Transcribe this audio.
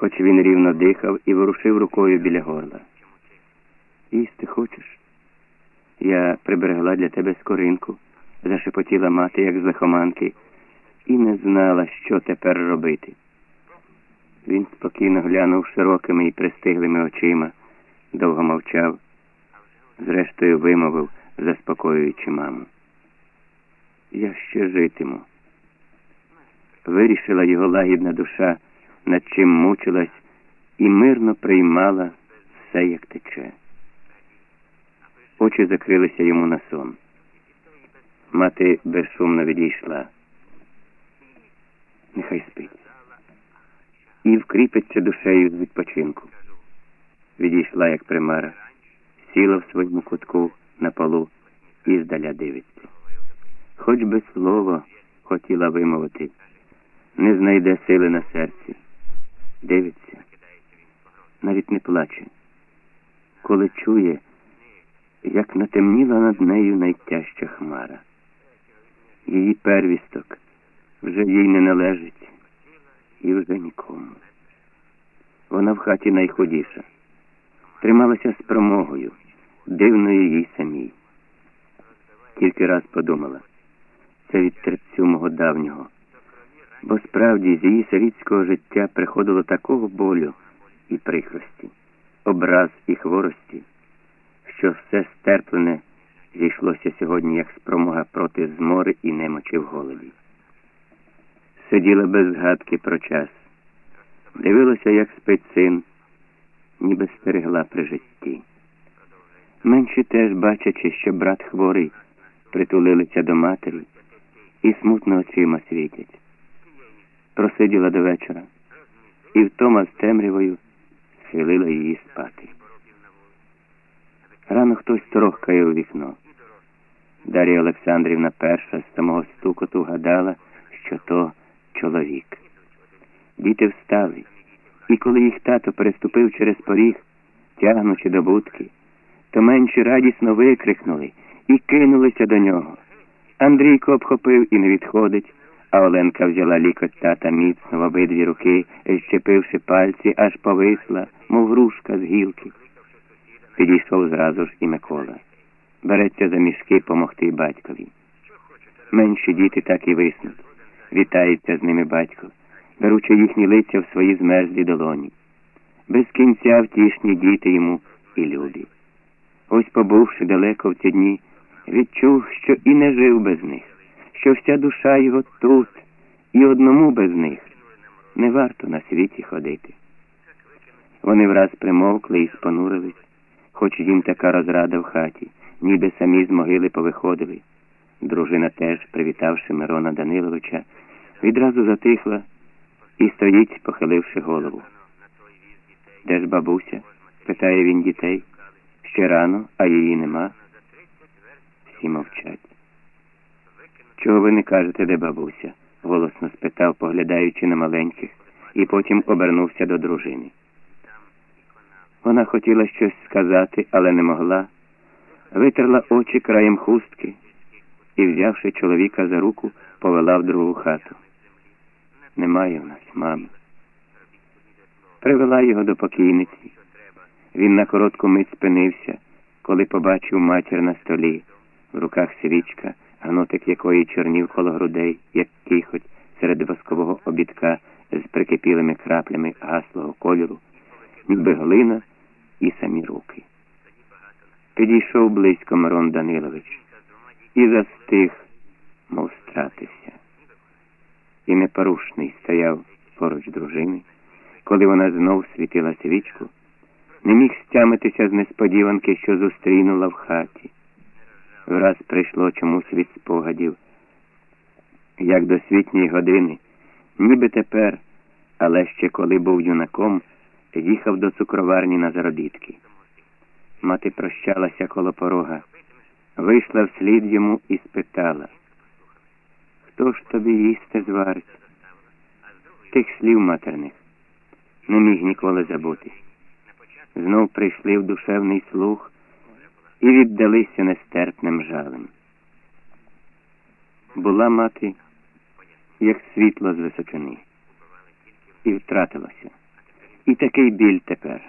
хоч він рівно дихав і ворушив рукою біля горла. Їсти хочеш? Я приберегла для тебе скоринку, зашепотіла мати, як з лихоманки, і не знала, що тепер робити. Він спокійно глянув широкими і пристиглими очима, довго мовчав, зрештою вимовив, заспокоюючи маму. Я ще житиму. Вирішила його лагідна душа, над чим мучилась, і мирно приймала все, як тече. Очі закрилися йому на сон. Мати безшумно відійшла. Нехай спить. І вкріпиться душею з відпочинку. Відійшла, як примара, сіла в своєму кутку на полу і здаля дивиться. Хоч би слово хотіла вимовити, не знайде сили на серці. Дивиться, навіть не плаче, коли чує, як натемніла над нею найтяжча хмара. Її первісток вже їй не належить і вже нікому. Вона в хаті найходіша, трималася з промогою, дивною їй самій. Тільки раз подумала, це від терпцю мого давнього, бо справді з її сирітського життя приходило такого болю і прикрості, образ і хворості, що все стерплене зійшлося сьогодні як спромога проти змори і немочі в голоді. Сиділа без згадки про час, дивилася, як спить син, ніби стерегла при житті. Менші теж, бачачи, що брат хворий, притулилися до матері і смутно очима світять. Просиділа до вечора, і втома з темрявою схилила її спати. Рано хтось торохкає у вікно. Дар'я Олександрівна перша з самого стукоту гадала, що то чоловік. Діти встали, і коли їх тато переступив через поріг, тягнучи до будки, то менші радісно викрикнули і кинулися до нього. Андрійко обхопив і не відходить, а Оленка взяла лікоть тата міцно в обидві руки, щепивши пальці, аж повисла, мов грушка з гілки. Підійшов зразу ж і Микола. Береться за мішки помогти батькові. Менші діти так і виснуть. Вітається з ними батько, беручи їхні лиця в свої змерзлі долоні. Без кінця втішні діти йому і люди. Ось, побувши далеко в ці дні, відчув, що і не жив без них, що вся душа його тут, і одному без них не варто на світі ходити. Вони враз примовкли і спонурились, хоч їм така розрада в хаті, ніби самі з могили повиходили. Дружина теж, привітавши Мирона Даниловича, відразу затихла і стоїть, похиливши голову. Де ж бабуся? питає він дітей. Ще рано, а її нема. Всі мовчать. Чого ви не кажете, де бабуся? голосно спитав, поглядаючи на маленьких, і потім обернувся до дружини. Вона хотіла щось сказати, але не могла. Витерла очі краєм хустки і, взявши чоловіка за руку, повела в другу хату. Немає в нас, мами. Привела його до покійниці. Він на коротку мить спинився, коли побачив матір на столі, в руках свічка, гнотик якої чорнів коло грудей, як кихоть серед воскового обідка з прикипілими краплями гаслого кольору, ніби глина і самі руки. Підійшов близько Мирон Данилович і застиг, мов стратився. І непорушний стояв поруч дружини, коли вона знов світила свічку, не міг стямитися з несподіванки, що зустрінула в хаті. Враз прийшло чомусь від спогадів, як до світньої години, ніби тепер, але ще коли був юнаком, їхав до цукроварні на заробітки. Мати прощалася коло порога, вийшла вслід йому і спитала, хто ж тобі їсти зварить? Тих слів матерних не міг ніколи забути. Знов прийшли в душевний слух і віддалися нестерпним жалем. Була мати, як світло з височини, і втратилася. І такий біль тепер.